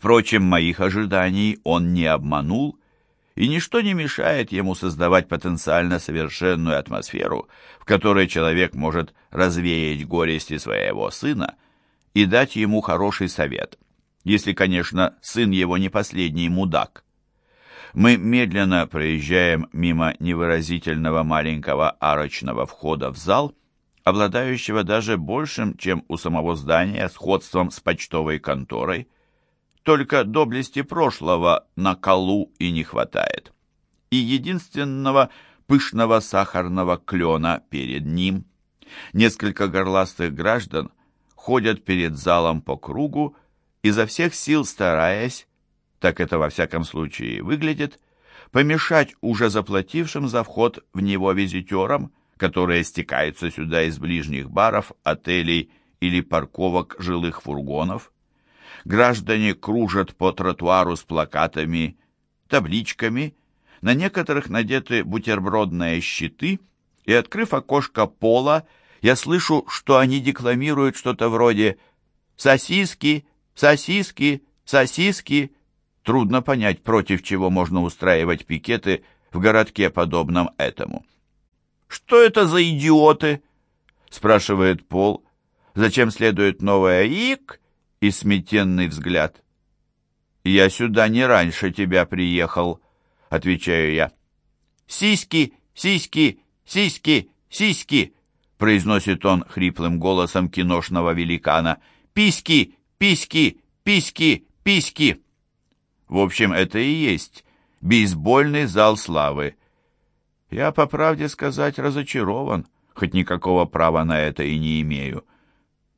Впрочем, моих ожиданий он не обманул, и ничто не мешает ему создавать потенциально совершенную атмосферу, в которой человек может развеять горести своего сына и дать ему хороший совет, если, конечно, сын его не последний мудак. Мы медленно проезжаем мимо невыразительного маленького арочного входа в зал, обладающего даже большим, чем у самого здания, сходством с почтовой конторой. Только доблести прошлого на колу и не хватает. И единственного пышного сахарного клена перед ним. Несколько горластых граждан ходят перед залом по кругу, изо всех сил стараясь, так это во всяком случае выглядит, помешать уже заплатившим за вход в него визитерам, которые стекаются сюда из ближних баров, отелей или парковок жилых фургонов. Граждане кружат по тротуару с плакатами, табличками, на некоторых надеты бутербродные щиты, и, открыв окошко пола, я слышу, что они декламируют что-то вроде «сосиски, сосиски, сосиски». Трудно понять, против чего можно устраивать пикеты в городке, подобном этому. «Что это за идиоты?» — спрашивает Пол. Зачем следует новая «ик» и сметенный взгляд. «Я сюда не раньше тебя приехал», — отвечаю я. «Сиськи, сиськи, сиськи, сиськи», — произносит он хриплым голосом киношного великана. «Письки, письки, письки, письки». В общем, это и есть бейсбольный зал славы, я, по правде сказать, разочарован, хоть никакого права на это и не имею.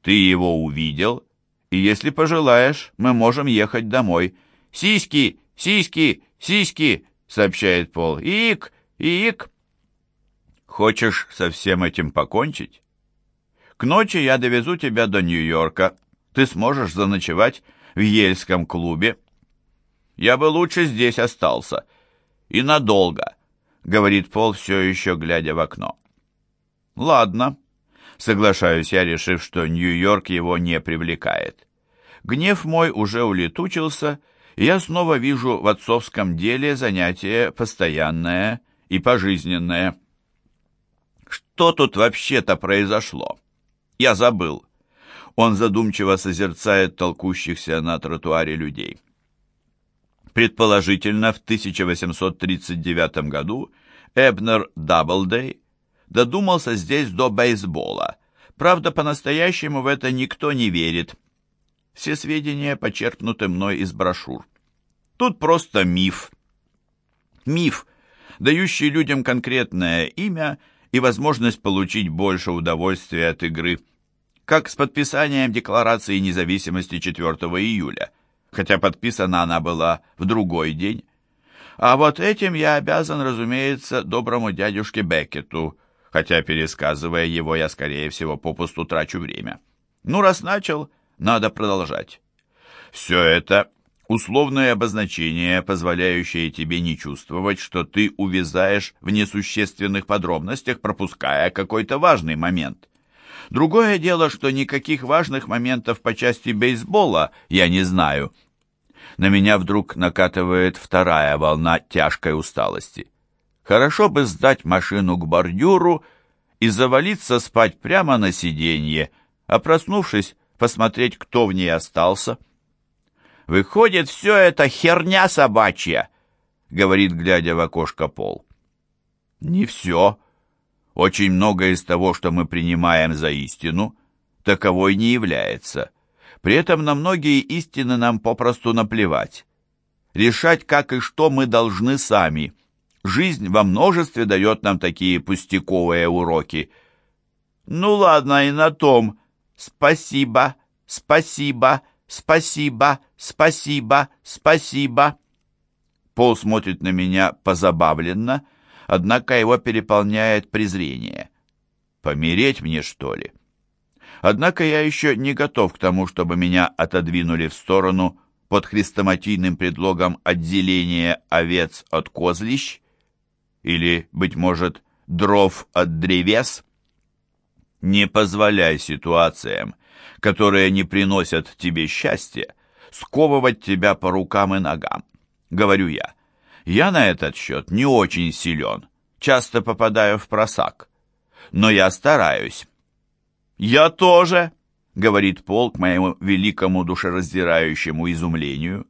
Ты его увидел, и если пожелаешь, мы можем ехать домой. Сиськи, сиськи, сиськи, сообщает Пол. Ик, ик. Хочешь со всем этим покончить? К ночи я довезу тебя до Нью-Йорка. Ты сможешь заночевать в Ельском клубе. Я бы лучше здесь остался. И надолго. — говорит Пол, все еще глядя в окно. «Ладно», — соглашаюсь я, решив, что Нью-Йорк его не привлекает. Гнев мой уже улетучился, и я снова вижу в отцовском деле занятие постоянное и пожизненное. Что тут вообще-то произошло? Я забыл. Он задумчиво созерцает толкущихся на тротуаре людей. Предположительно, в 1839 году Эбнер Даблдей додумался здесь до бейсбола. Правда, по-настоящему в это никто не верит. Все сведения почерпнуты мной из брошюр. Тут просто миф. Миф, дающий людям конкретное имя и возможность получить больше удовольствия от игры. Как с подписанием Декларации независимости 4 июля – хотя подписана она была в другой день. А вот этим я обязан, разумеется, доброму дядюшке Беккету, хотя, пересказывая его, я, скорее всего, попусту трачу время. Ну, раз начал, надо продолжать. Все это условное обозначение, позволяющее тебе не чувствовать, что ты увязаешь в несущественных подробностях, пропуская какой-то важный момент. Другое дело, что никаких важных моментов по части бейсбола я не знаю. На меня вдруг накатывает вторая волна тяжкой усталости. Хорошо бы сдать машину к бордюру и завалиться спать прямо на сиденье, а проснувшись, посмотреть, кто в ней остался. «Выходит, все это херня собачья», — говорит, глядя в окошко Пол. «Не все», очень многое из того, что мы принимаем за истину, таковой не является. При этом на многие истины нам попросту наплевать. Решать, как и что мы должны сами. Жизнь во множестве дает нам такие пустяковые уроки. Ну ладно, и на том. Спасибо, спасибо, спасибо, спасибо, спасибо. Пол смотрит на меня позабавленно, однако его переполняет презрение. Помереть мне, что ли? Однако я еще не готов к тому, чтобы меня отодвинули в сторону под хрестоматийным предлогом отделения овец от козлищ или, быть может, дров от древес. Не позволяй ситуациям, которые не приносят тебе счастья, сковывать тебя по рукам и ногам. Говорю я. Я на этот счет не очень силен, часто попадаю в просак. Но я стараюсь. «Я тоже», — говорит Пол к моему великому душераздирающему изумлению.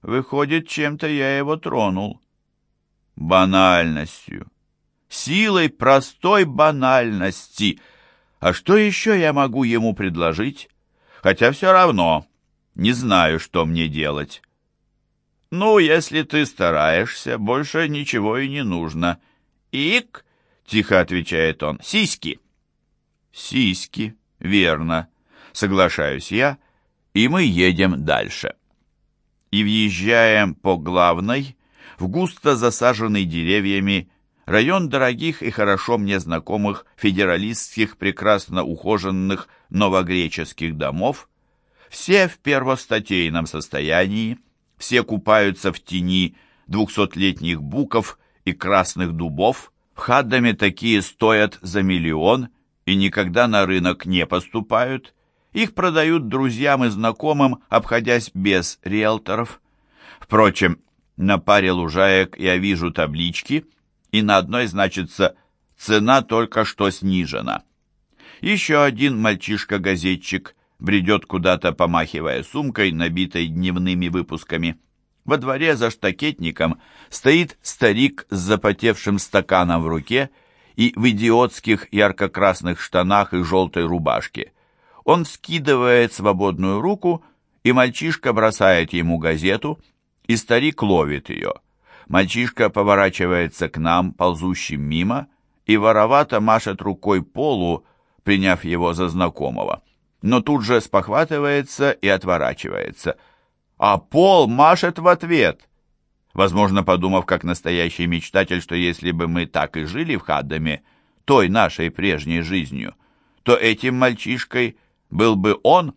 Выходит, чем-то я его тронул. Банальностью. Силой простой банальности. А что еще я могу ему предложить? Хотя все равно не знаю, что мне делать. «Ну, если ты стараешься, больше ничего и не нужно». «Ик!» — тихо отвечает он. «Сиськи!» «Сиськи, верно», — соглашаюсь я, и мы едем дальше. И въезжаем по главной, в густо засаженный деревьями, район дорогих и хорошо мне знакомых федералистских прекрасно ухоженных новогреческих домов, все в первостатейном состоянии, все купаются в тени двухсотлетних буков и красных дубов, в Хаддаме такие стоят за миллион и никогда на рынок не поступают, их продают друзьям и знакомым, обходясь без риэлторов. Впрочем, на паре лужаек я вижу таблички, и на одной значится «Цена только что снижена». Еще один мальчишка-газетчик бредет куда-то, помахивая сумкой, набитой дневными выпусками. Во дворе за штакетником стоит старик с запотевшим стаканом в руке и в идиотских ярко-красных штанах и желтой рубашке. Он скидывает свободную руку, и мальчишка бросает ему газету, и старик ловит ее. Мальчишка поворачивается к нам, ползущим мимо, и воровато машет рукой Полу, приняв его за знакомого но тут же спохватывается и отворачивается. А Пол машет в ответ, возможно, подумав, как настоящий мечтатель, что если бы мы так и жили в Хаддаме, той нашей прежней жизнью, то этим мальчишкой был бы он,